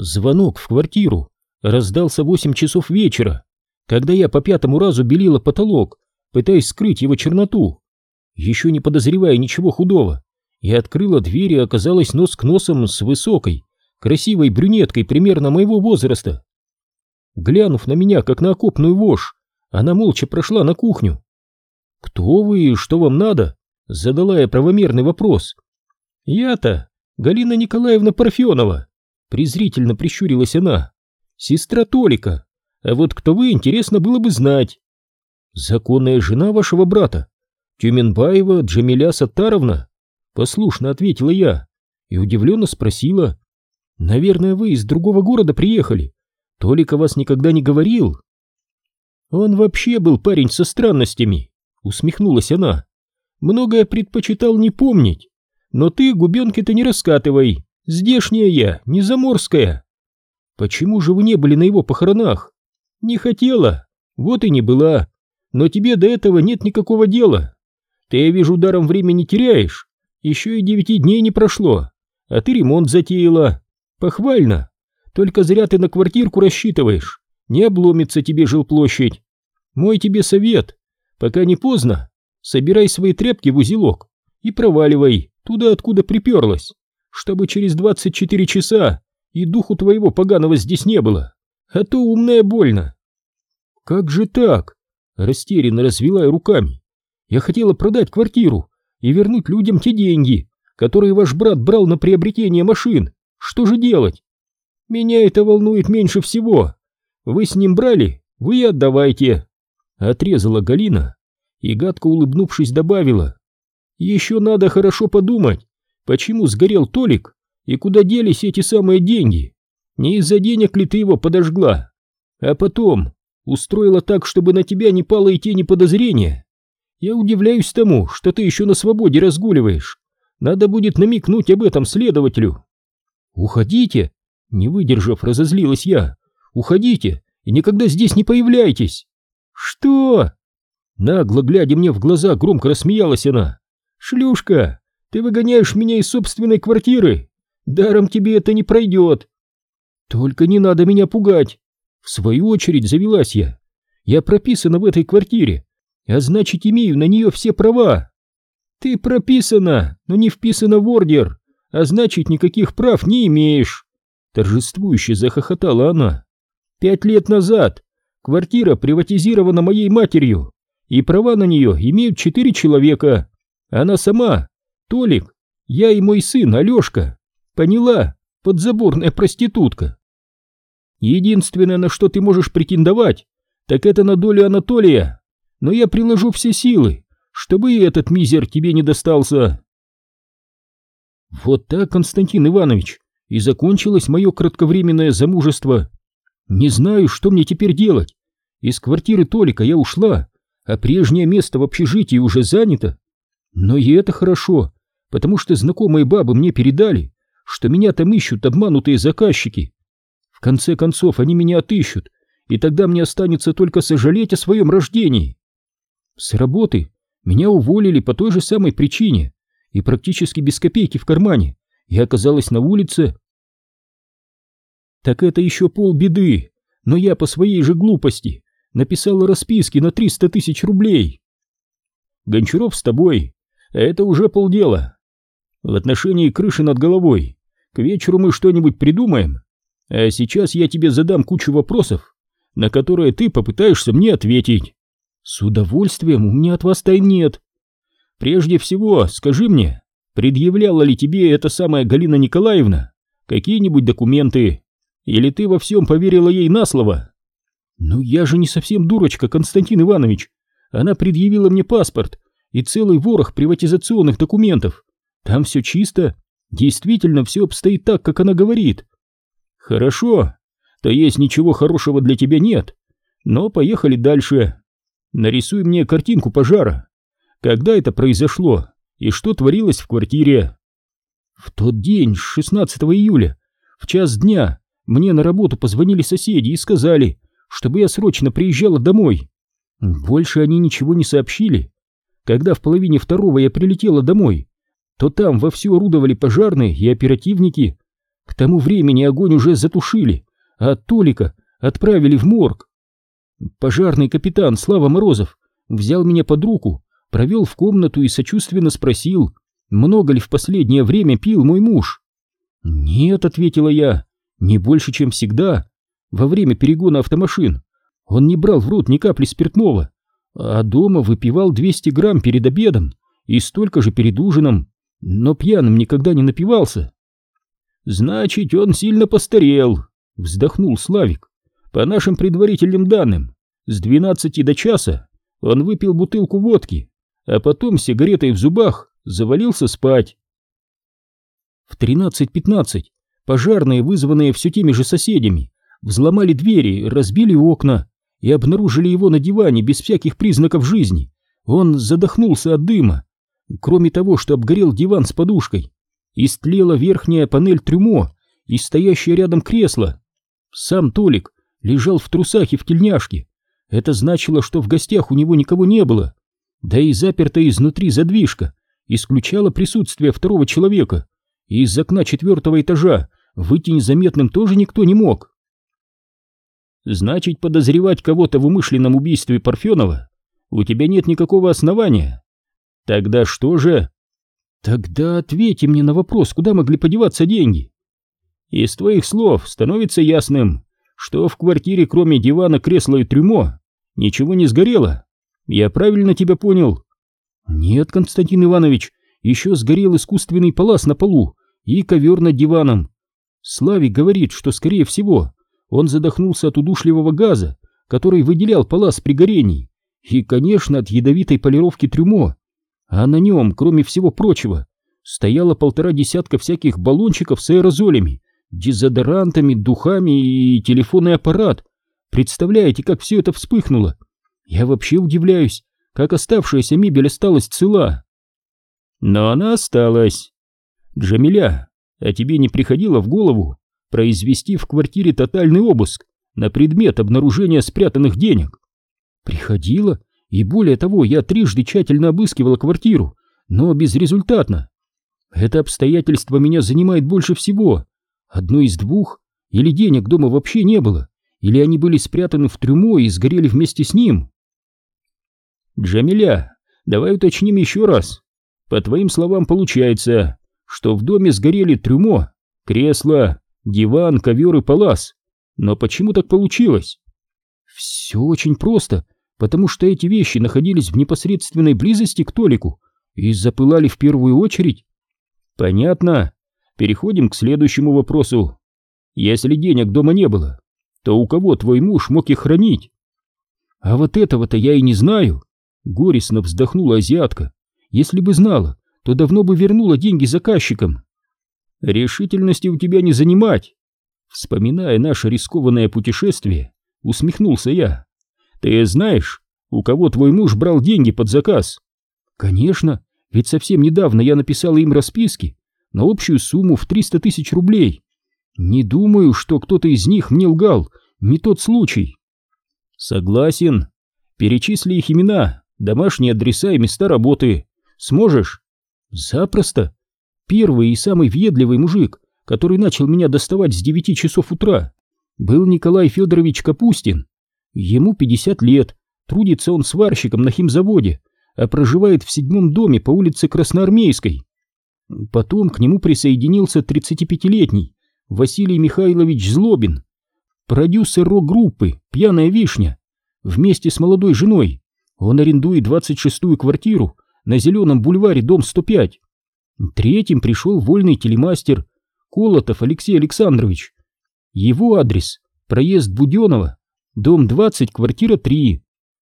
Звонок в квартиру раздался восемь часов вечера, когда я по пятому разу белила потолок, пытаясь скрыть его черноту. Еще не подозревая ничего худого, я открыла дверь и оказалась нос к носом с высокой, красивой брюнеткой примерно моего возраста. Глянув на меня, как на окопную вошь, она молча прошла на кухню. «Кто вы и что вам надо?» — задала я правомерный вопрос. «Я-то Галина Николаевна Парфенова», — презрительно прищурилась она. «Сестра Толика. А вот кто вы, интересно было бы знать». «Законная жена вашего брата, Тюменбаева Джамиля Саттаровна?» Послушно ответила я и удивленно спросила. «Наверное, вы из другого города приехали. Толик о вас никогда не говорил?» «Он вообще был парень со странностями», — усмехнулась она. «Многое предпочитал не помнить. Но ты губенки-то не раскатывай. Здешняя я, не заморская». «Почему же вы не были на его похоронах?» «Не хотела. Вот и не была. Но тебе до этого нет никакого дела. Ты, я вижу, даром времени теряешь. Еще и девяти дней не прошло, а ты ремонт затеяла. Похвально. Только зря ты на квартирку рассчитываешь. Не обломится тебе жилплощадь. Мой тебе совет. Пока не поздно, собирай свои тряпки в узелок и проваливай туда, откуда приперлась, чтобы через 24 часа и духу твоего поганого здесь не было. А то умная больно. Как же так? Растерянно развела я руками. Я хотела продать квартиру, и вернуть людям те деньги, которые ваш брат брал на приобретение машин. Что же делать? Меня это волнует меньше всего. Вы с ним брали, вы и отдавайте. Отрезала Галина и, гадко улыбнувшись, добавила. Еще надо хорошо подумать, почему сгорел Толик и куда делись эти самые деньги. Не из-за денег ли ты его подожгла? А потом устроила так, чтобы на тебя не пало и тени подозрения. Я удивляюсь тому, что ты еще на свободе разгуливаешь. Надо будет намекнуть об этом следователю. Уходите, не выдержав, разозлилась я. Уходите и никогда здесь не появляйтесь. Что? Нагло глядя мне в глаза, громко рассмеялась она. Шлюшка, ты выгоняешь меня из собственной квартиры. Даром тебе это не пройдет. Только не надо меня пугать. В свою очередь завелась я. Я прописана в этой квартире а значит имею на нее все права. Ты прописана, но не вписана в ордер, а значит никаких прав не имеешь. Торжествующе захохотала она. Пять лет назад квартира приватизирована моей матерью, и права на нее имеют четыре человека. Она сама, Толик, я и мой сын Алешка. Поняла, подзаборная проститутка. Единственное, на что ты можешь претендовать, так это на долю Анатолия но я приложу все силы, чтобы и этот мизер тебе не достался. Вот так, Константин Иванович, и закончилось мое кратковременное замужество. Не знаю, что мне теперь делать. Из квартиры Толика я ушла, а прежнее место в общежитии уже занято. Но и это хорошо, потому что знакомые бабы мне передали, что меня там ищут обманутые заказчики. В конце концов, они меня отыщут, и тогда мне останется только сожалеть о своем рождении. С работы меня уволили по той же самой причине, и практически без копейки в кармане я оказалась на улице. Так это еще полбеды, но я по своей же глупости написала расписки на 300 тысяч рублей. Гончаров с тобой, это уже полдела. В отношении крыши над головой к вечеру мы что-нибудь придумаем, а сейчас я тебе задам кучу вопросов, на которые ты попытаешься мне ответить. С удовольствием, у меня от вас тайн нет. Прежде всего, скажи мне, предъявляла ли тебе эта самая Галина Николаевна какие-нибудь документы? Или ты во всем поверила ей на слово? Ну я же не совсем дурочка, Константин Иванович. Она предъявила мне паспорт и целый ворох приватизационных документов. Там все чисто, действительно все обстоит так, как она говорит. Хорошо, то есть ничего хорошего для тебя нет. Но поехали дальше. Нарисуй мне картинку пожара. Когда это произошло и что творилось в квартире? В тот день, 16 июля, в час дня, мне на работу позвонили соседи и сказали, чтобы я срочно приезжала домой. Больше они ничего не сообщили. Когда в половине второго я прилетела домой, то там вовсю орудовали пожарные и оперативники. К тому времени огонь уже затушили, а Толика отправили в морг. Пожарный капитан Слава Морозов взял меня под руку, провел в комнату и сочувственно спросил, много ли в последнее время пил мой муж. «Нет», — ответила я, — «не больше, чем всегда. Во время перегона автомашин он не брал в рот ни капли спиртного, а дома выпивал 200 грамм перед обедом и столько же перед ужином, но пьяным никогда не напивался». «Значит, он сильно постарел», — вздохнул Славик. «По нашим предварительным данным, с 12 до часа он выпил бутылку водки, а потом сигаретой в зубах завалился спать. В 13.15 пожарные, вызванные все теми же соседями, взломали двери, разбили окна и обнаружили его на диване без всяких признаков жизни. Он задохнулся от дыма. Кроме того, что обгорел диван с подушкой, истлела верхняя панель трюмо и стоящее рядом кресло. Сам Толик лежал в трусах и в тельняшке. Это значило, что в гостях у него никого не было. Да и запертая изнутри задвижка исключала присутствие второго человека, и из окна четвертого этажа выйти незаметным тоже никто не мог. Значит, подозревать кого-то в умышленном убийстве Парфенова у тебя нет никакого основания. Тогда что же? Тогда ответьте мне на вопрос, куда могли подеваться деньги. Из твоих слов становится ясным, что в квартире кроме дивана, кресла и трюмо ничего не сгорело. Я правильно тебя понял? Нет, Константин Иванович, еще сгорел искусственный палас на полу и ковер над диваном. Славик говорит, что, скорее всего, он задохнулся от удушливого газа, который выделял палас при горении, и, конечно, от ядовитой полировки трюмо. А на нем, кроме всего прочего, стояло полтора десятка всяких баллончиков с аэрозолями, дезодорантами, духами и телефонный аппарат. Представляете, как все это вспыхнуло? Я вообще удивляюсь, как оставшаяся мебель осталась цела. Но она осталась. Джамиля, а тебе не приходило в голову произвести в квартире тотальный обыск на предмет обнаружения спрятанных денег? Приходило, и более того, я трижды тщательно обыскивала квартиру, но безрезультатно. Это обстоятельство меня занимает больше всего. Одно из двух, или денег дома вообще не было, или они были спрятаны в трюмо и сгорели вместе с ним. «Джамиля, давай уточним еще раз. По твоим словам, получается, что в доме сгорели трюмо, кресло, диван, ковер и палас. Но почему так получилось?» «Все очень просто, потому что эти вещи находились в непосредственной близости к Толику и запылали в первую очередь». «Понятно. Переходим к следующему вопросу. Если денег дома не было, то у кого твой муж мог их хранить?» «А вот этого-то я и не знаю», Горестно вздохнула азиатка. Если бы знала, то давно бы вернула деньги заказчикам. Решительности у тебя не занимать. Вспоминая наше рискованное путешествие, усмехнулся я. Ты знаешь, у кого твой муж брал деньги под заказ? Конечно, ведь совсем недавно я написала им расписки на общую сумму в 300 тысяч рублей. Не думаю, что кто-то из них мне лгал, не тот случай. Согласен. Перечисли их имена домашние адреса и места работы. Сможешь? Запросто. Первый и самый въедливый мужик, который начал меня доставать с девяти часов утра, был Николай Федорович Капустин. Ему 50 лет, трудится он сварщиком на химзаводе, а проживает в седьмом доме по улице Красноармейской. Потом к нему присоединился 35-летний Василий Михайлович Злобин, продюсер рок-группы «Пьяная вишня», вместе с молодой женой он арендует 26-ю квартиру на Зеленом бульваре, дом 105. Третьим пришел вольный телемастер Колотов Алексей Александрович. Его адрес – проезд Буденова, дом 20, квартира 3.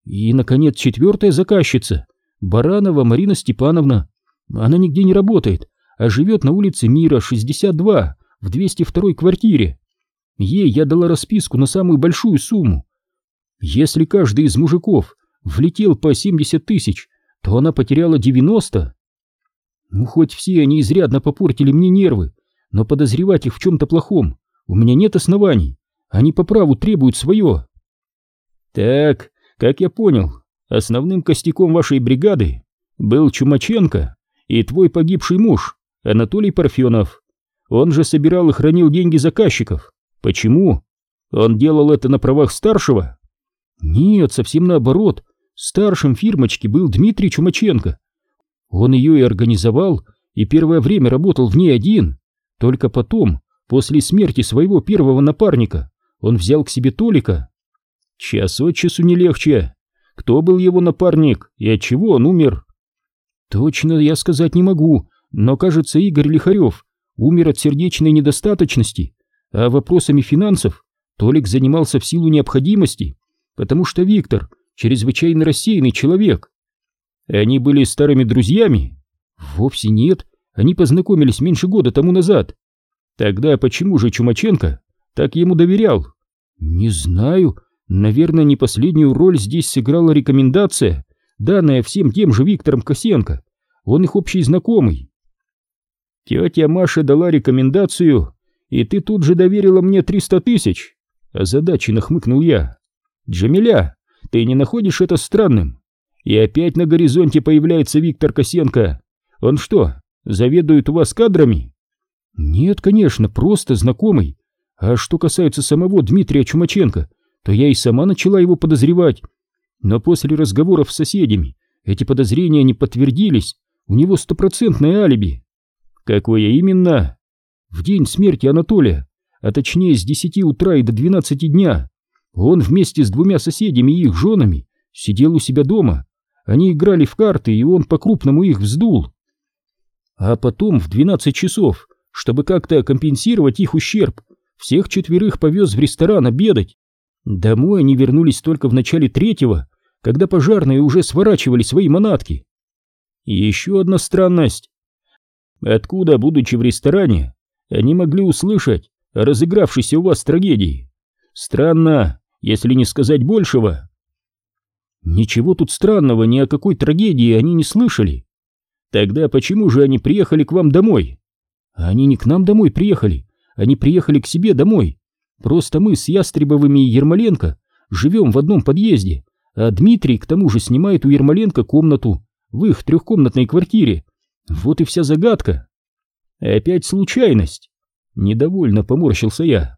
И, наконец, четвертая заказчица – Баранова Марина Степановна. Она нигде не работает, а живет на улице Мира, 62, в 202 квартире. Ей я дала расписку на самую большую сумму. Если каждый из мужиков влетел по 70 тысяч, то она потеряла 90. Ну, хоть все они изрядно попортили мне нервы, но подозревать их в чем-то плохом у меня нет оснований. Они по праву требуют свое. Так, как я понял, основным костяком вашей бригады был Чумаченко и твой погибший муж, Анатолий Парфенов. Он же собирал и хранил деньги заказчиков. Почему? Он делал это на правах старшего? Нет, совсем наоборот. Старшим фирмочки был Дмитрий Чумаченко. Он ее и организовал, и первое время работал в ней один. Только потом, после смерти своего первого напарника, он взял к себе Толика. Час от часу не легче. Кто был его напарник и от чего он умер? Точно я сказать не могу, но, кажется, Игорь Лихарев умер от сердечной недостаточности, а вопросами финансов Толик занимался в силу необходимости, потому что Виктор чрезвычайно рассеянный человек. Они были старыми друзьями? Вовсе нет, они познакомились меньше года тому назад. Тогда почему же Чумаченко так ему доверял? Не знаю, наверное, не последнюю роль здесь сыграла рекомендация, данная всем тем же Виктором Косенко. Он их общий знакомый. Тетя Маша дала рекомендацию, и ты тут же доверила мне триста тысяч. Озадаченно хмыкнул я. Джамиля, ты не находишь это странным? И опять на горизонте появляется Виктор Косенко. Он что, заведует у вас кадрами? Нет, конечно, просто знакомый. А что касается самого Дмитрия Чумаченко, то я и сама начала его подозревать. Но после разговоров с соседями эти подозрения не подтвердились. У него стопроцентное алиби. Какое именно? В день смерти Анатолия, а точнее с 10 утра и до 12 дня, он вместе с двумя соседями и их женами сидел у себя дома. Они играли в карты, и он по-крупному их вздул. А потом в 12 часов, чтобы как-то компенсировать их ущерб, всех четверых повез в ресторан обедать. Домой они вернулись только в начале третьего, когда пожарные уже сворачивали свои манатки. Еще одна странность. Откуда, будучи в ресторане, они могли услышать о разыгравшейся у вас трагедии? Странно, если не сказать большего. Ничего тут странного, ни о какой трагедии они не слышали. Тогда почему же они приехали к вам домой? Они не к нам домой приехали, они приехали к себе домой. Просто мы с Ястребовыми и Ермоленко живем в одном подъезде, а Дмитрий к тому же снимает у Ермоленко комнату в их трехкомнатной квартире. Вот и вся загадка. Опять случайность. Недовольно поморщился я.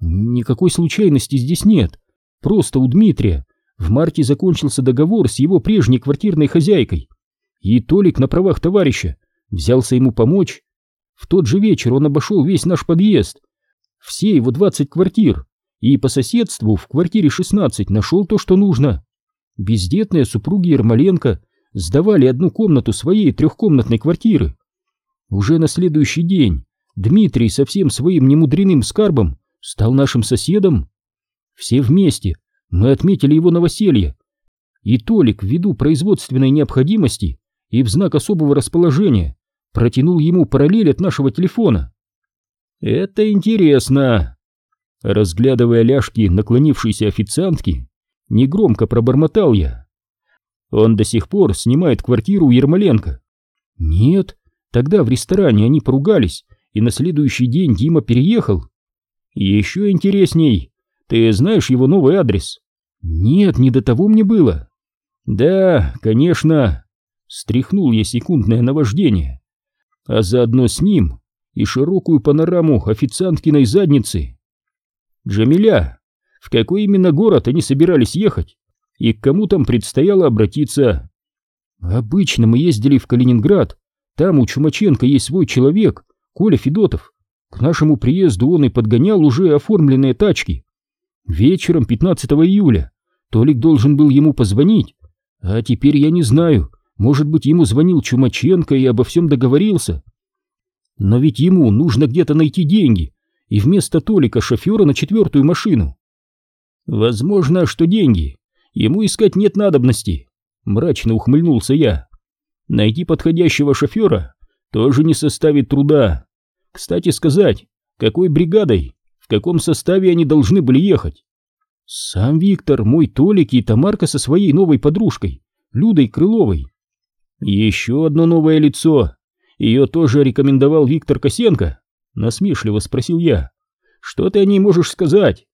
Никакой случайности здесь нет. Просто у Дмитрия в марте закончился договор с его прежней квартирной хозяйкой. И Толик на правах товарища взялся ему помочь. В тот же вечер он обошел весь наш подъезд. Все его 20 квартир. И по соседству в квартире 16 нашел то, что нужно. Бездетные супруги Ермоленко сдавали одну комнату своей трехкомнатной квартиры. Уже на следующий день Дмитрий со всем своим немудренным скарбом стал нашим соседом. Все вместе мы отметили его новоселье, и Толик ввиду производственной необходимости и в знак особого расположения протянул ему параллель от нашего телефона. «Это интересно!» Разглядывая ляжки наклонившейся официантки, негромко пробормотал я. «Он до сих пор снимает квартиру у Ермоленко?» «Нет, тогда в ресторане они поругались, и на следующий день Дима переехал. Еще интересней, ты знаешь его новый адрес? Нет, не до того мне было. Да, конечно. Стряхнул я секундное наваждение. А заодно с ним и широкую панораму официанткиной задницы. Джамиля, в какой именно город они собирались ехать? И к кому там предстояло обратиться? Обычно мы ездили в Калининград. Там у Чумаченко есть свой человек, Коля Федотов. К нашему приезду он и подгонял уже оформленные тачки. Вечером 15 июля Толик должен был ему позвонить, а теперь я не знаю, может быть, ему звонил Чумаченко и обо всем договорился. Но ведь ему нужно где-то найти деньги, и вместо Толика шофера на четвертую машину. Возможно, что деньги ему искать нет надобности, мрачно ухмыльнулся я. Найти подходящего шофера тоже не составит труда. Кстати сказать, какой бригадой в каком составе они должны были ехать. Сам Виктор, мой Толик и Тамарка со своей новой подружкой, Людой Крыловой. Еще одно новое лицо. Ее тоже рекомендовал Виктор Косенко? Насмешливо спросил я. Что ты о ней можешь сказать?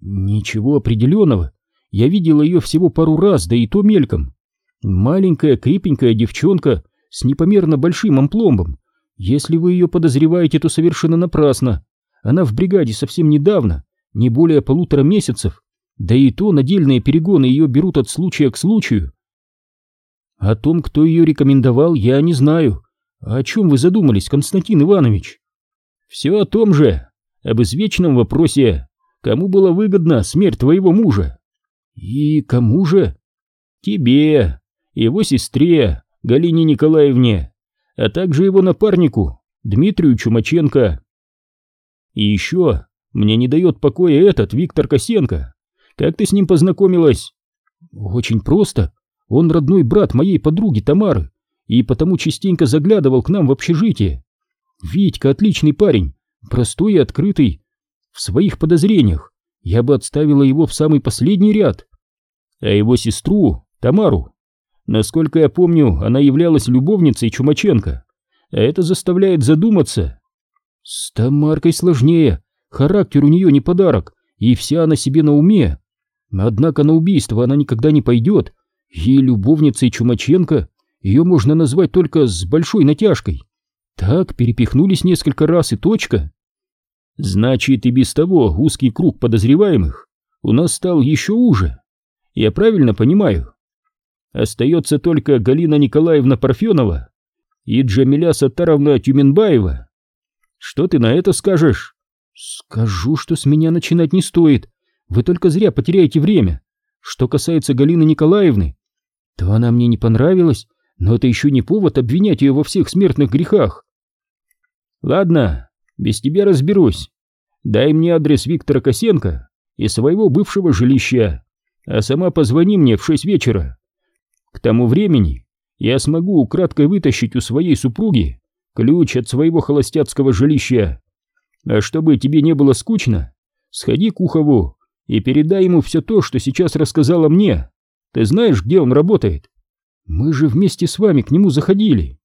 Ничего определенного. Я видел ее всего пару раз, да и то мельком. Маленькая, крепенькая девчонка с непомерно большим ампломбом. Если вы ее подозреваете, то совершенно напрасно. Она в бригаде совсем недавно, не более полутора месяцев, да и то надельные перегоны ее берут от случая к случаю. О том, кто ее рекомендовал, я не знаю. О чем вы задумались, Константин Иванович? Все о том же, об извечном вопросе, кому была выгодна смерть твоего мужа. И кому же? Тебе, его сестре, Галине Николаевне, а также его напарнику, Дмитрию Чумаченко. И еще мне не дает покоя этот Виктор Косенко. Как ты с ним познакомилась? Очень просто. Он родной брат моей подруги Тамары, и потому частенько заглядывал к нам в общежитие. Витька отличный парень, простой и открытый. В своих подозрениях я бы отставила его в самый последний ряд. А его сестру, Тамару, насколько я помню, она являлась любовницей Чумаченко, а это заставляет задуматься. С Тамаркой сложнее, характер у нее не подарок, и вся она себе на уме. Однако на убийство она никогда не пойдет, и любовницей Чумаченко ее можно назвать только с большой натяжкой. Так перепихнулись несколько раз и точка. Значит, и без того узкий круг подозреваемых у нас стал еще уже. Я правильно понимаю? Остается только Галина Николаевна Парфенова и Джамиля Саттаровна Тюменбаева. Что ты на это скажешь? Скажу, что с меня начинать не стоит. Вы только зря потеряете время. Что касается Галины Николаевны, то она мне не понравилась, но это еще не повод обвинять ее во всех смертных грехах. Ладно, без тебя разберусь. Дай мне адрес Виктора Косенко и своего бывшего жилища, а сама позвони мне в шесть вечера. К тому времени я смогу украдкой вытащить у своей супруги ключ от своего холостяцкого жилища. А чтобы тебе не было скучно, сходи к Ухову и передай ему все то, что сейчас рассказала мне. Ты знаешь, где он работает? Мы же вместе с вами к нему заходили.